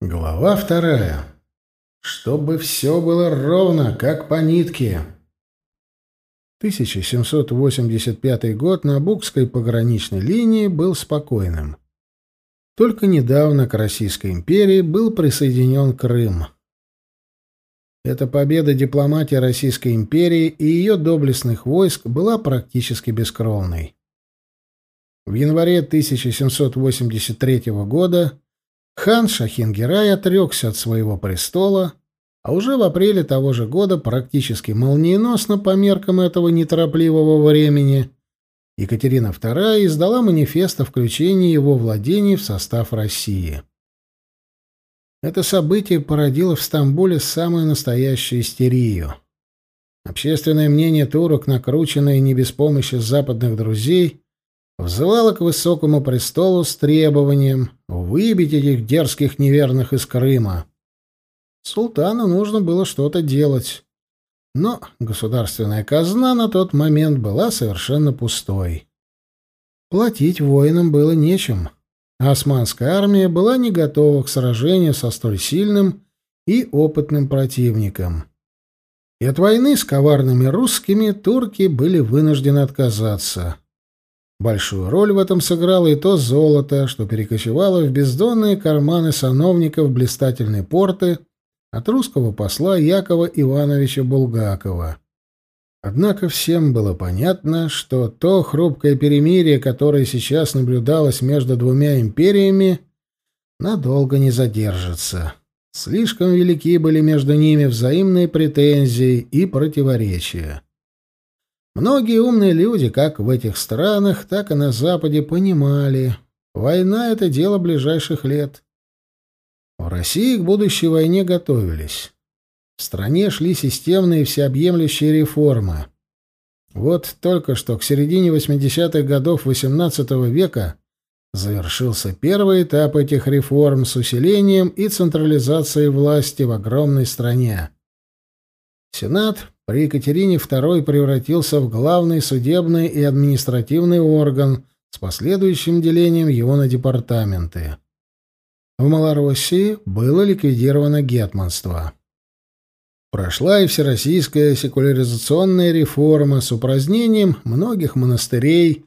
Глава вторая. Чтобы все было ровно, как по нитке. 1785 год на Букской пограничной линии был спокойным. Только недавно к Российской империи был присоединен Крым. Эта победа дипломатии Российской империи и ее доблестных войск была практически бескровной. В январе 1783 года Хан Шахингерай отрекся от своего престола, а уже в апреле того же года, практически молниеносно по меркам этого неторопливого времени, Екатерина II издала манифест о включении его владений в состав России. Это событие породило в Стамбуле самую настоящую истерию. Общественное мнение турок, накрученное не без помощи западных друзей, взывала к высокому престолу с требованием выбить этих дерзких неверных из Крыма. Султану нужно было что-то делать. Но государственная казна на тот момент была совершенно пустой. Платить воинам было нечем, а османская армия была не готова к сражению со столь сильным и опытным противником. И от войны с коварными русскими турки были вынуждены отказаться. Большую роль в этом сыграло и то золото, что перекочевало в бездонные карманы сановников блистательной порты от русского посла Якова Ивановича Булгакова. Однако всем было понятно, что то хрупкое перемирие, которое сейчас наблюдалось между двумя империями, надолго не задержится. Слишком велики были между ними взаимные претензии и противоречия. Многие умные люди, как в этих странах, так и на Западе, понимали, война — это дело ближайших лет. В России к будущей войне готовились. В стране шли системные всеобъемлющие реформы. Вот только что к середине 80-х годов XVIII века завершился первый этап этих реформ с усилением и централизацией власти в огромной стране. Сенат при Екатерине II превратился в главный судебный и административный орган с последующим делением его на департаменты. В Малороссии было ликвидировано гетманство. Прошла и всероссийская секуляризационная реформа с упразднением многих монастырей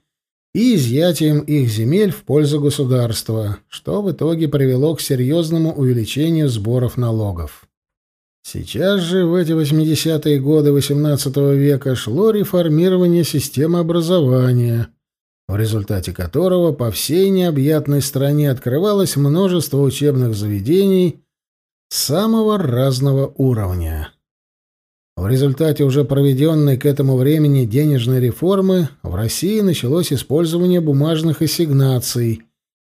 и изъятием их земель в пользу государства, что в итоге привело к серьезному увеличению сборов налогов. Сейчас же, в эти 80-е годы XVIII века, шло реформирование системы образования, в результате которого по всей необъятной стране открывалось множество учебных заведений самого разного уровня. В результате уже проведенной к этому времени денежной реформы в России началось использование бумажных ассигнаций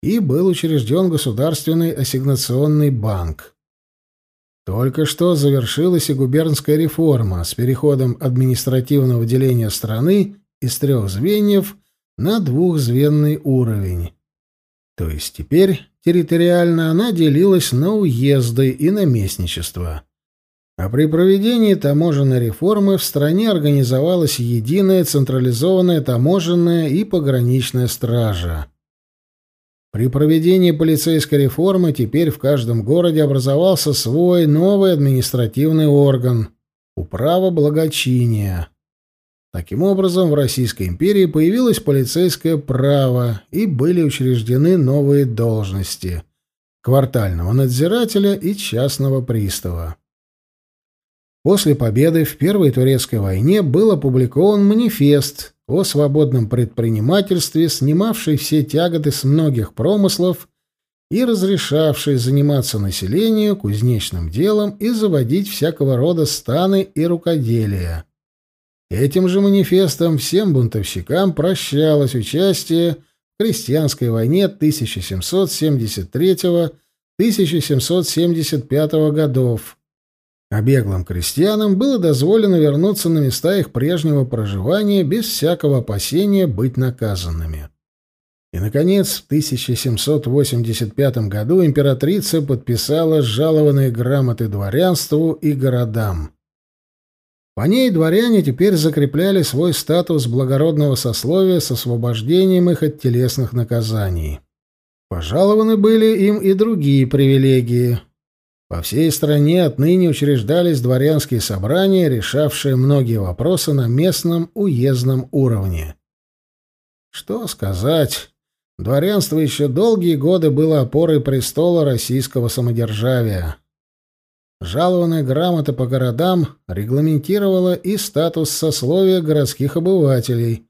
и был учрежден Государственный ассигнационный банк. Только что завершилась и губернская реформа с переходом административного деления страны из трех звеньев на двухзвенный уровень. То есть теперь территориально она делилась на уезды и наместничество. А при проведении таможенной реформы в стране организовалась единая централизованная таможенная и пограничная стража. При проведении полицейской реформы теперь в каждом городе образовался свой новый административный орган — управа благочиния. Таким образом, в Российской империи появилось полицейское право и были учреждены новые должности — квартального надзирателя и частного пристава. После победы в Первой турецкой войне был опубликован манифест о свободном предпринимательстве, снимавший все тяготы с многих промыслов и разрешавший заниматься населению кузнечным делом и заводить всякого рода станы и рукоделия. Этим же манифестом всем бунтовщикам прощалось участие в крестьянской войне 1773-1775 годов, а беглым крестьянам было дозволено вернуться на места их прежнего проживания без всякого опасения быть наказанными. И, наконец, в 1785 году императрица подписала жалованные грамоты дворянству и городам. По ней дворяне теперь закрепляли свой статус благородного сословия с освобождением их от телесных наказаний. Пожалованы были им и другие привилегии. По всей стране отныне учреждались дворянские собрания, решавшие многие вопросы на местном уездном уровне. Что сказать, дворянство еще долгие годы было опорой престола российского самодержавия. Жалованная грамота по городам регламентировала и статус сословия городских обывателей,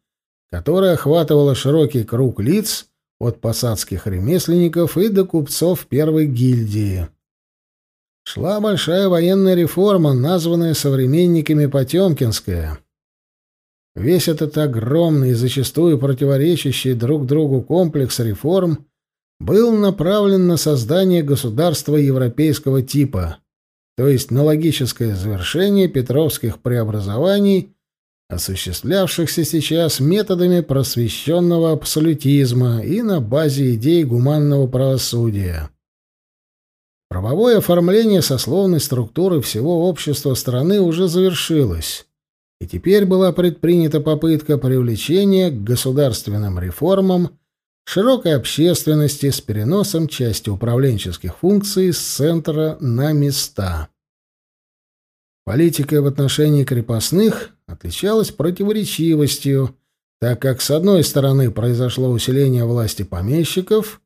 которая охватывала широкий круг лиц от посадских ремесленников и до купцов первой гильдии. Шла большая военная реформа, названная современниками Потемкинская. Весь этот огромный и зачастую противоречащий друг другу комплекс реформ был направлен на создание государства европейского типа, то есть на логическое завершение петровских преобразований, осуществлявшихся сейчас методами просвещенного абсолютизма и на базе идей гуманного правосудия. Правовое оформление сословной структуры всего общества страны уже завершилось, и теперь была предпринята попытка привлечения к государственным реформам широкой общественности с переносом части управленческих функций с центра на места. Политика в отношении крепостных отличалась противоречивостью, так как с одной стороны произошло усиление власти помещиков,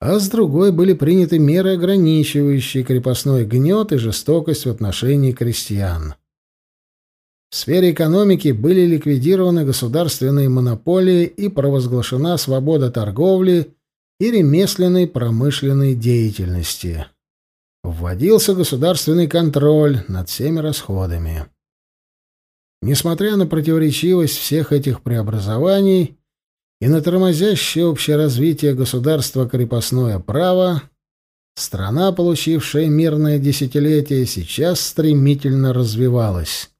а с другой были приняты меры, ограничивающие крепостной гнет и жестокость в отношении крестьян. В сфере экономики были ликвидированы государственные монополии и провозглашена свобода торговли и ремесленной промышленной деятельности. Вводился государственный контроль над всеми расходами. Несмотря на противоречивость всех этих преобразований и на тормозящее общее развитие государства крепостное право, страна, получившая мирное десятилетие, сейчас стремительно развивалась.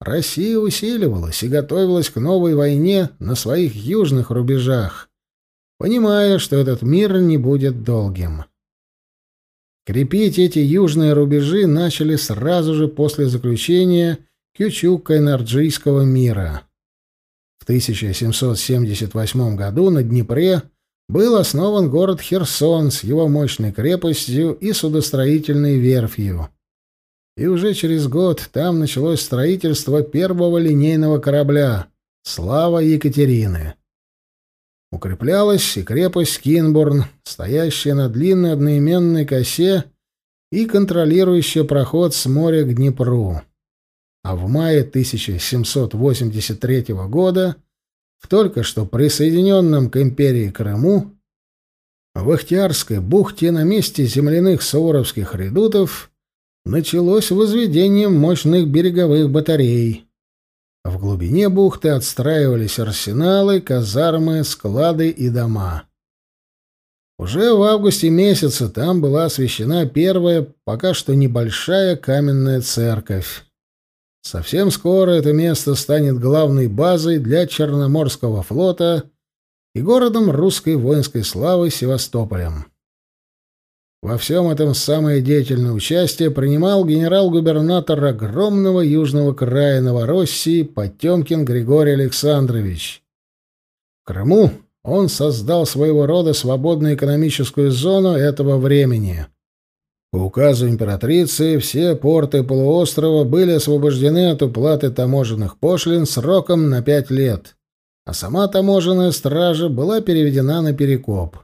Россия усиливалась и готовилась к новой войне на своих южных рубежах, понимая, что этот мир не будет долгим. Крепить эти южные рубежи начали сразу же после заключения Кючук-Кайнарджийского мира. В 1778 году на Днепре был основан город Херсон с его мощной крепостью и судостроительной верфью и уже через год там началось строительство первого линейного корабля «Слава Екатерины». Укреплялась и крепость Кинбурн, стоящая на длинной одноименной косе и контролирующая проход с моря к Днепру. А в мае 1783 года в только что присоединенном к империи Крыму в Ихтиарской бухте на месте земляных суворовских редутов началось возведение мощных береговых батарей. В глубине бухты отстраивались арсеналы, казармы, склады и дома. Уже в августе месяце там была освящена первая, пока что небольшая каменная церковь. Совсем скоро это место станет главной базой для Черноморского флота и городом русской воинской славы Севастополем. Во всем этом самое деятельное участие принимал генерал-губернатор огромного южного края Новороссии Потемкин Григорий Александрович. В Крыму он создал своего рода свободную экономическую зону этого времени. По указу императрицы все порты полуострова были освобождены от уплаты таможенных пошлин сроком на пять лет, а сама таможенная стража была переведена на Перекоп.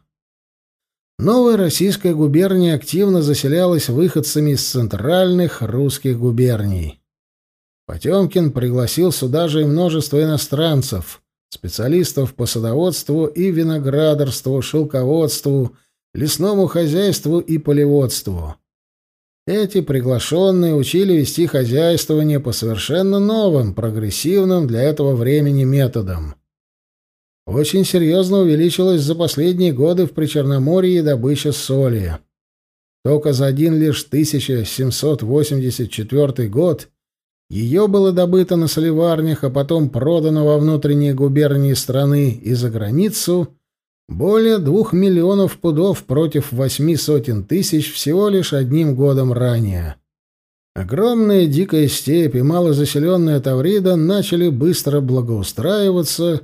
Новая российская губерния активно заселялась выходцами из центральных русских губерний. Потемкин пригласил сюда же и множество иностранцев, специалистов по садоводству и виноградарству, шелководству, лесному хозяйству и полеводству. Эти приглашенные учили вести хозяйствование по совершенно новым, прогрессивным для этого времени методам очень серьезно увеличилась за последние годы в Причерноморье добыча соли. Только за один лишь 1784 год ее было добыто на соливарнях, а потом продано во внутренние губернии страны и за границу более двух миллионов пудов против восьми сотен тысяч всего лишь одним годом ранее. Огромная дикая степь и малозаселенная Таврида начали быстро благоустраиваться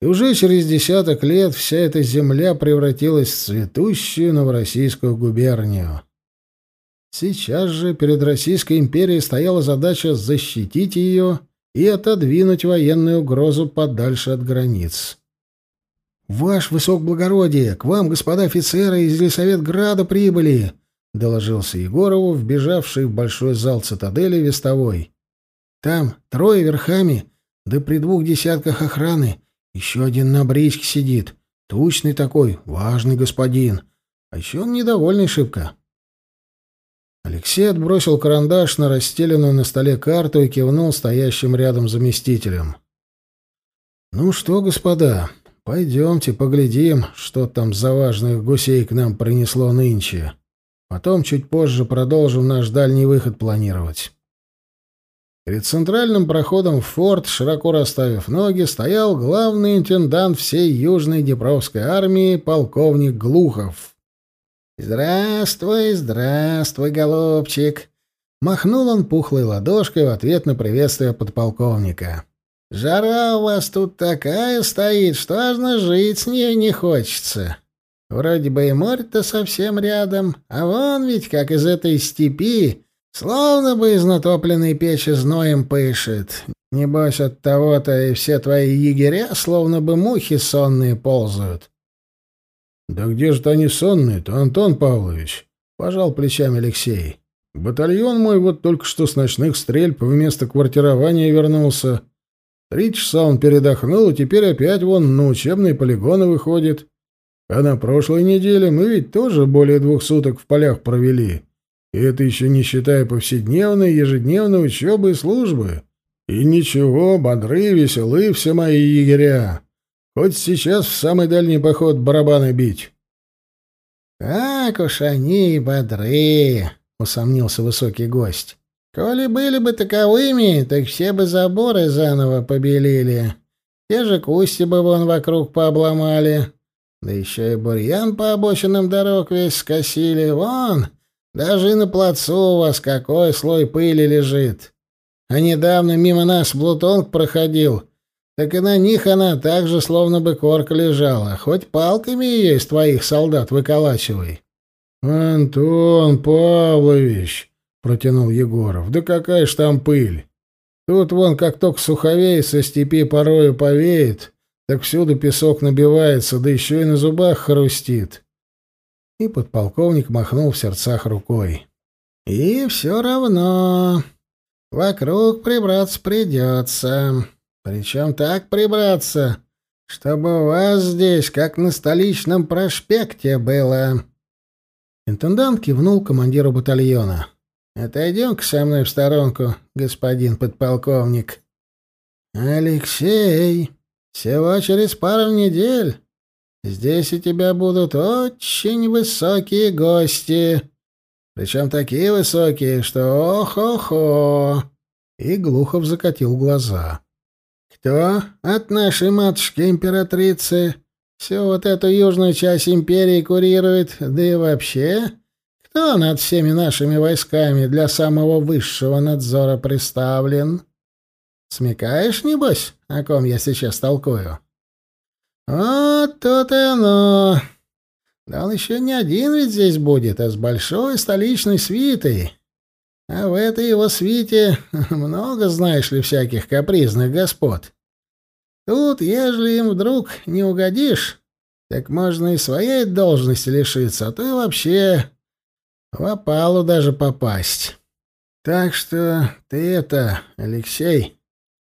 и уже через десяток лет вся эта земля превратилась в цветущую новороссийскую губернию. Сейчас же перед Российской империей стояла задача защитить ее и отодвинуть военную угрозу подальше от границ. «Ваш высокоблагородие, к вам, господа офицеры из Елисаветграда прибыли!» — доложился Егорову, вбежавший в большой зал цитадели вестовой. «Там трое верхами, да при двух десятках охраны. Еще один на бричке сидит. Тучный такой, важный господин. А еще он недовольный шибко». Алексей отбросил карандаш на расстеленную на столе карту и кивнул стоящим рядом заместителям. «Ну что, господа, пойдемте поглядим, что там за важных гусей к нам принесло нынче. Потом чуть позже продолжим наш дальний выход планировать». Перед центральным проходом в форт, широко расставив ноги, стоял главный интендант всей Южной Днепровской армии полковник Глухов. «Здравствуй, здравствуй, голубчик!» Махнул он пухлой ладошкой в ответ на приветствие подполковника. «Жара у вас тут такая стоит, что аж жить с ней не хочется. Вроде бы и море-то совсем рядом, а вон ведь как из этой степи, словно бы из натопленной печи зноем пышет. Небось от того-то и все твои егеря словно бы мухи сонные ползают. «Да где же они сонные-то, Антон Павлович?» — пожал плечами Алексей. «Батальон мой вот только что с ночных стрельб вместо квартирования вернулся. Три часа он передохнул, и теперь опять вон на учебные полигоны выходит. А на прошлой неделе мы ведь тоже более двух суток в полях провели. И это еще не считая повседневной, ежедневной учебы и службы. И ничего, бодры, веселы все мои егеря. Хоть сейчас в самый дальний поход барабаны бить. — Так уж они и бодры, — усомнился высокий гость. — Коли были бы таковыми, так все бы заборы заново побелили. Те же кусти бы вон вокруг пообломали. Да еще и бурьян по обочинам дорог весь скосили. Вон, даже и на плацу у вас какой слой пыли лежит. А недавно мимо нас Блутонг проходил — так и на них она так же, словно бы корка лежала. Хоть палками ее из твоих солдат выколачивай. — Антон Павлович, — протянул Егоров, — да какая ж там пыль. Тут вон как только суховей со степи порою повеет, так всюду песок набивается, да еще и на зубах хрустит. И подполковник махнул в сердцах рукой. — И все равно вокруг прибраться придется. Причем так прибраться, чтобы у вас здесь, как на столичном проспекте, было. Интендант кивнул командиру батальона. «Отойдем-ка со мной в сторонку, господин подполковник». «Алексей, всего через пару недель здесь у тебя будут очень высокие гости, причем такие высокие, что ох-охо!» И Глухов закатил глаза. Кто от нашей матушки-императрицы всю вот эту южную часть империи курирует, да и вообще, кто над всеми нашими войсками для самого высшего надзора представлен? Смекаешь, небось, о ком я сейчас толкую? Вот то-то и оно. Да он еще не один ведь здесь будет, а с большой столичной свитой. А в этой его свите много, знаешь ли, всяких капризных господ. Тут, ежели им вдруг не угодишь, так можно и своей должности лишиться, а то и вообще в опалу даже попасть. Так что ты это, Алексей,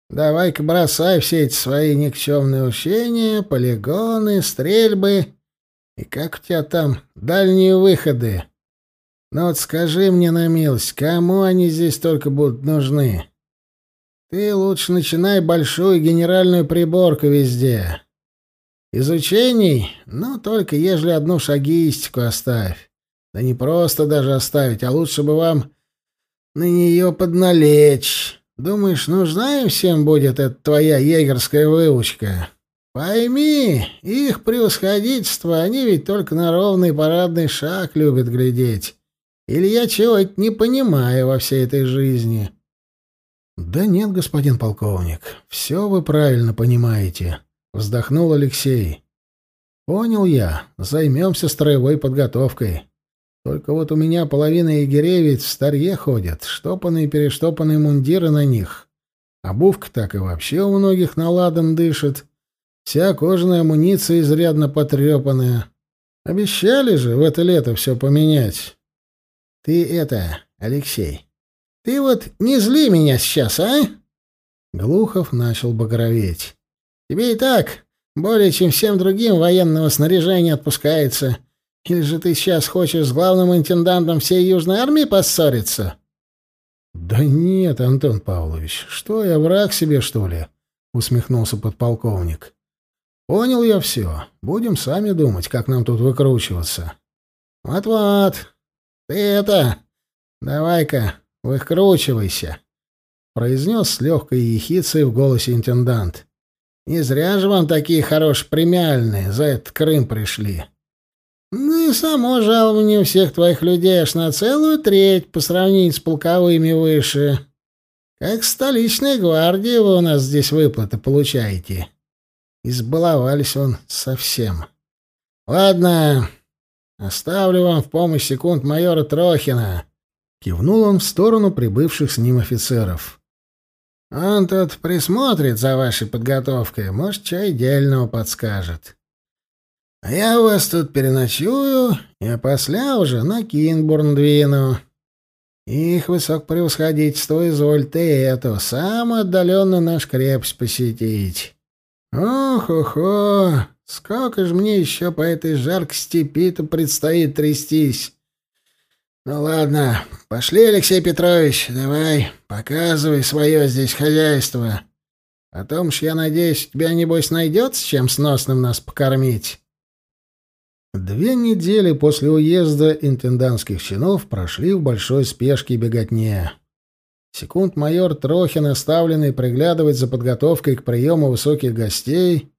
давай-ка бросай все эти свои никчемные учения, полигоны, стрельбы и как у тебя там дальние выходы. Ну вот скажи мне на милость, кому они здесь только будут нужны? Ты лучше начинай большую генеральную приборку везде. Изучений, ну, только ежели одну шагистику оставь. Да не просто даже оставить, а лучше бы вам на нее подналечь. Думаешь, нужна им всем будет эта твоя егерская выучка? Пойми, их превосходительство, они ведь только на ровный парадный шаг любят глядеть. Или я чего-то не понимаю во всей этой жизни?» «Да нет, господин полковник, все вы правильно понимаете», — вздохнул Алексей. «Понял я. Займемся строевой подготовкой. Только вот у меня половина егерей ведь в старье ходят, штопанные-перештопанные мундиры на них. Обувка так и вообще у многих наладом дышит. Вся кожаная амуниция изрядно потрепанная. Обещали же в это лето все поменять. Ты это, Алексей, ты вот не зли меня сейчас, а? Глухов начал багроветь. Тебе и так более чем всем другим военного снаряжения отпускается. Или же ты сейчас хочешь с главным интендантом всей Южной армии поссориться? Да нет, Антон Павлович, что я враг себе, что ли? усмехнулся подполковник. Понял я все. Будем сами думать, как нам тут выкручиваться. Вот-вот. Ты это, давай-ка, выкручивайся, произнес с легкой ехицей в голосе интендант. Не зря же вам такие хорошие премиальные за этот Крым пришли. Ну и само жалование всех твоих людей аж на целую треть по сравнению с полковыми выше. Как столичная гвардия вы у нас здесь выплаты получаете. Избаловались он совсем. Ладно, оставлю вам в помощь секунд майора Трохина. Кивнул он в сторону прибывших с ним офицеров. Он тут присмотрит за вашей подготовкой, может, чай дельного подскажет. А я у вас тут переночую, и после уже на Кинбурн двину. Их высокопревосходительство изволь ты эту, самую отдаленную наш крепость посетить. Ох-охо, сколько же мне еще по этой жаркой степи-то предстоит трястись. Ну ладно, пошли, Алексей Петрович, давай, показывай свое здесь хозяйство. О том ж, я надеюсь, тебя, небось, найдется чем сносным нас покормить. Две недели после уезда интендантских чинов прошли в большой спешке и беготне. Секунд-майор Трохин, оставленный приглядывать за подготовкой к приему высоких гостей,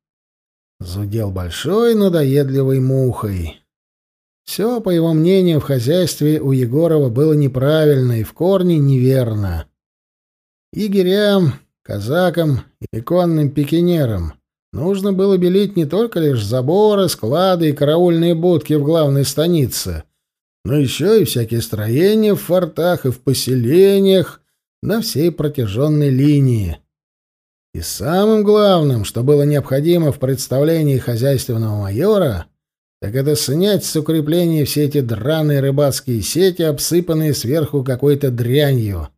зудел большой надоедливой мухой. Все, по его мнению, в хозяйстве у Егорова было неправильно и в корне неверно. Егерям, казакам и конным пикинерам Нужно было белить не только лишь заборы, склады и караульные будки в главной станице, но еще и всякие строения в фортах и в поселениях на всей протяженной линии. И самым главным, что было необходимо в представлении хозяйственного майора, так это снять с укрепления все эти драные рыбацкие сети, обсыпанные сверху какой-то дрянью.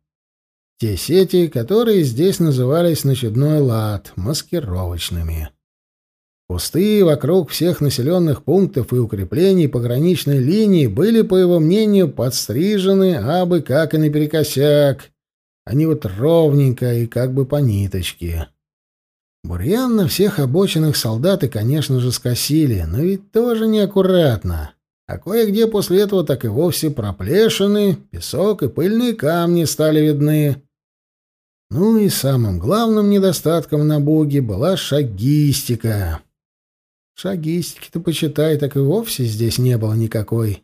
Те сети, которые здесь назывались на чудной лад маскировочными. Пустые вокруг всех населенных пунктов и укреплений пограничной линии были, по его мнению, подстрижены абы как и наперекосяк, а не вот ровненько и как бы по ниточке. Бурьян на всех обочинах солдаты, конечно же, скосили, но ведь тоже неаккуратно. А кое-где после этого так и вовсе проплешины, песок и пыльные камни стали видны. Ну и самым главным недостатком на Боге была шагистика. Шагистики-то, почитай, так и вовсе здесь не было никакой.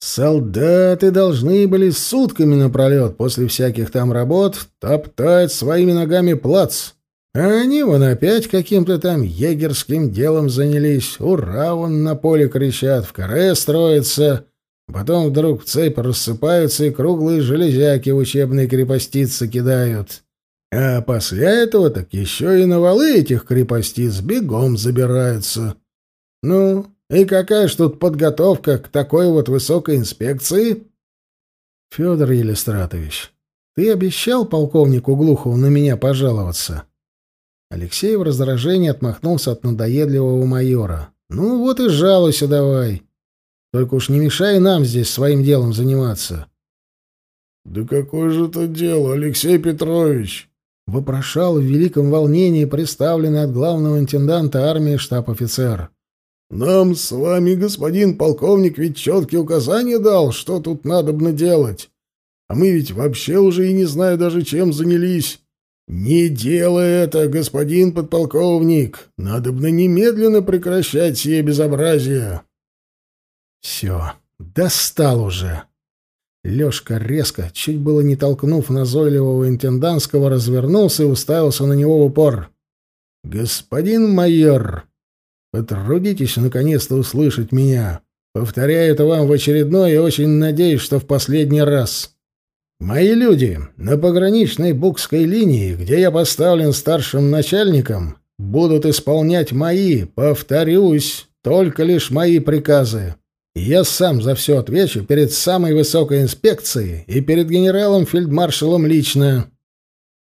Солдаты должны были сутками напролет после всяких там работ топтать своими ногами плац. А они вон опять каким-то там егерским делом занялись. Ура, вон на поле кричат, в каре строятся. Потом вдруг в цепь рассыпаются и круглые железяки в учебные крепостицы кидают. А после этого так еще и на валы этих крепостиц бегом забираются. Ну, и какая ж тут подготовка к такой вот высокой инспекции? Федор Елистратович, ты обещал полковнику Глухову на меня пожаловаться? Алексей в раздражении отмахнулся от надоедливого майора. Ну вот и жалуйся давай. Только уж не мешай нам здесь своим делом заниматься. Да какое же это дело, Алексей Петрович? — вопрошал в великом волнении представленный от главного интенданта армии штаб-офицер. «Нам с вами, господин полковник, ведь четкие указания дал, что тут надобно делать. А мы ведь вообще уже и не знаю даже, чем занялись. Не делай это, господин подполковник. Надобно немедленно прекращать сие безобразие». «Все, достал уже!» Лёшка резко, чуть было не толкнув назойливого интендантского, развернулся и уставился на него в упор. «Господин майор, потрудитесь наконец-то услышать меня. Повторяю это вам в очередной и очень надеюсь, что в последний раз. Мои люди на пограничной букской линии, где я поставлен старшим начальником, будут исполнять мои, повторюсь, только лишь мои приказы. Я сам за все отвечу перед самой высокой инспекцией и перед генералом-фельдмаршалом лично.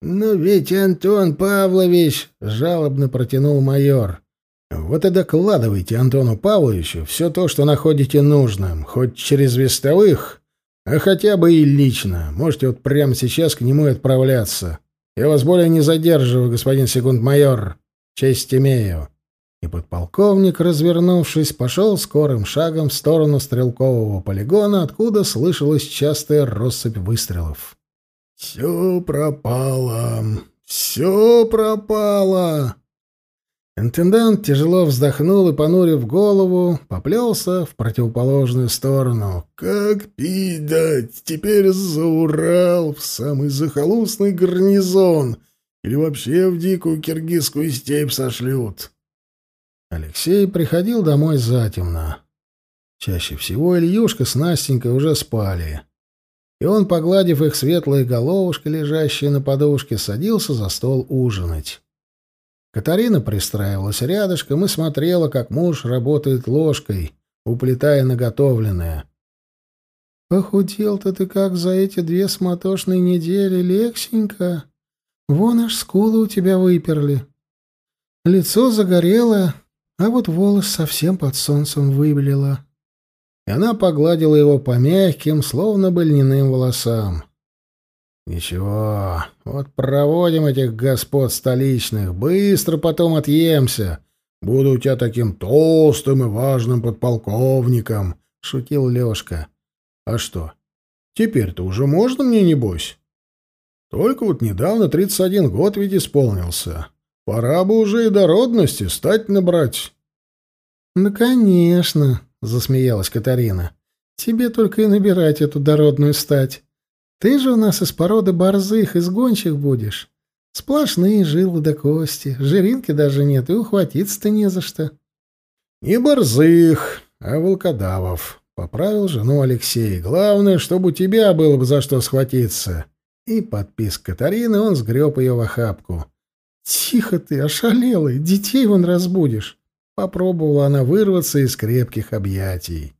«Но ведь Антон Павлович...» — жалобно протянул майор. Вот и докладывайте Антону Павловичу все то, что находите нужным, хоть через вестовых, а хотя бы и лично. Можете вот прямо сейчас к нему отправляться. Я вас более не задерживаю, господин секунд-майор. Честь имею. И подполковник, развернувшись, пошел скорым шагом в сторону стрелкового полигона, откуда слышалась частая россыпь выстрелов. «Все пропало! Все пропало!» Интендант тяжело вздохнул и, понурив голову, поплелся в противоположную сторону. «Как пить дать? Теперь за Урал, в самый захолустный гарнизон, или вообще в дикую киргизскую степь сошлют». Алексей приходил домой затемно. Чаще всего Ильюшка с Настенькой уже спали. И он, погладив их светлые головушки, лежащие на подушке, садился за стол ужинать. Катарина пристраивалась рядышком и смотрела, как муж работает ложкой, уплетая наготовленное. «Похудел-то ты как за эти две суматошные недели, Лексенька. Вон аж скулы у тебя выперли. Лицо загорелое, а вот волос совсем под солнцем выбелило». И она погладила его по мягким, словно бы льняным волосам. «Ничего, вот проводим этих господ столичных, быстро потом отъемся. Буду у тебя таким толстым и важным подполковником», — шутил Лёшка. «А что, теперь-то уже можно мне, небось? Только вот недавно 31 год ведь исполнился. Пора бы уже и до родности стать набрать». «Ну, конечно», — засмеялась Катарина. «Тебе только и набирать эту дородную стать». Ты же у нас из породы борзых, из гончих будешь. Сплошные жилы до кости, жиринки даже нет, и ухватиться-то не за что. — Не борзых, а волкодавов, — поправил жену Алексей. — Главное, чтобы у тебя было бы за что схватиться. И подпис Катарины он сгреб ее в охапку. — Тихо ты, ошалелый, детей вон разбудишь. Попробовала она вырваться из крепких объятий.